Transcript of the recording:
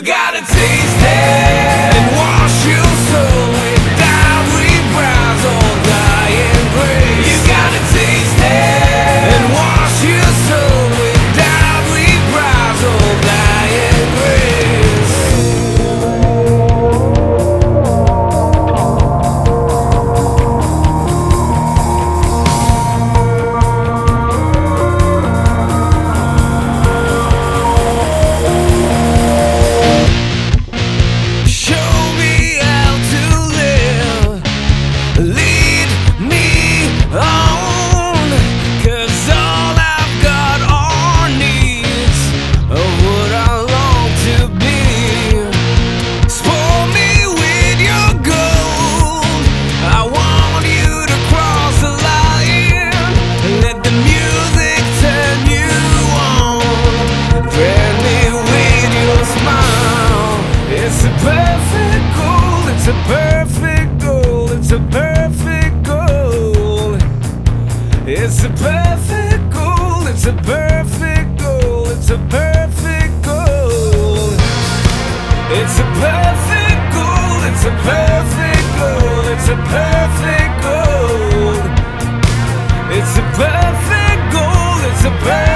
you gotta taste it. It's a perfect goal, it's a perfect goal, it's a perfect goal. It's a perfect goal, it's a perfect goal, it's a perfect goal. It's a perfect goal, it's a perfect